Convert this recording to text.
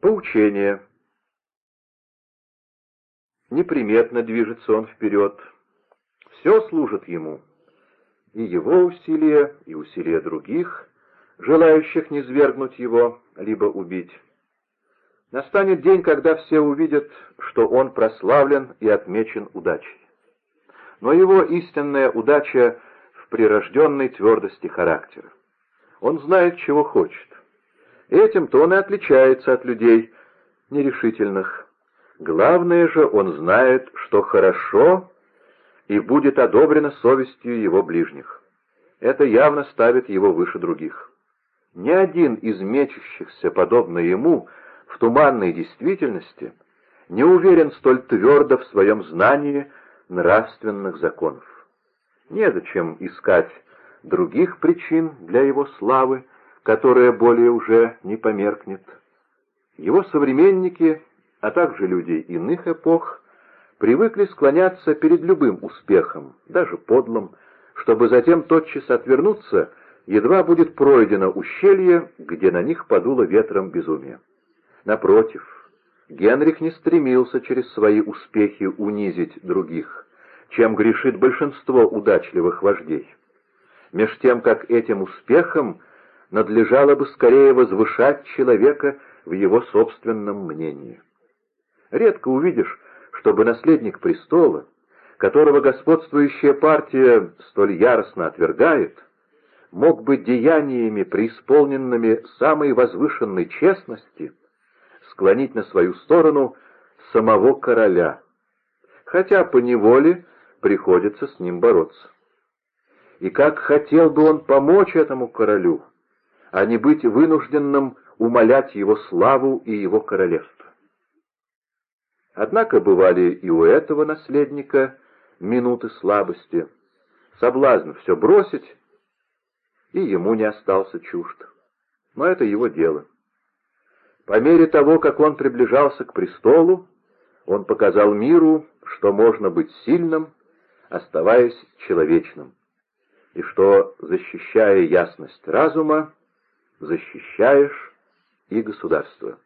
Поучение. Неприметно движется он вперед. Все служит ему. И его усилия, и усилия других, желающих низвергнуть его, либо убить. Настанет день, когда все увидят, что он прославлен и отмечен удачей. Но его истинная удача в прирожденной твердости характера. Он знает, чего хочет. Этим-то он и отличается от людей нерешительных. Главное же, он знает, что хорошо и будет одобрено совестью его ближних. Это явно ставит его выше других. Ни один из мечущихся, подобно ему, в туманной действительности, не уверен столь твердо в своем знании нравственных законов. Незачем искать других причин для его славы, которая более уже не померкнет. Его современники, а также люди иных эпох, привыкли склоняться перед любым успехом, даже подлым, чтобы затем тотчас отвернуться, едва будет пройдено ущелье, где на них подуло ветром безумие. Напротив, Генрих не стремился через свои успехи унизить других, чем грешит большинство удачливых вождей. Меж тем, как этим успехом надлежало бы скорее возвышать человека в его собственном мнении. Редко увидишь, чтобы наследник престола, которого господствующая партия столь яростно отвергает, мог бы деяниями, преисполненными самой возвышенной честности, склонить на свою сторону самого короля, хотя по неволе приходится с ним бороться. И как хотел бы он помочь этому королю, а не быть вынужденным умолять его славу и его королевство. Однако бывали и у этого наследника минуты слабости, соблазн все бросить, и ему не остался чужд. Но это его дело. По мере того, как он приближался к престолу, он показал миру, что можно быть сильным, оставаясь человечным, и что, защищая ясность разума, защищаешь и государство.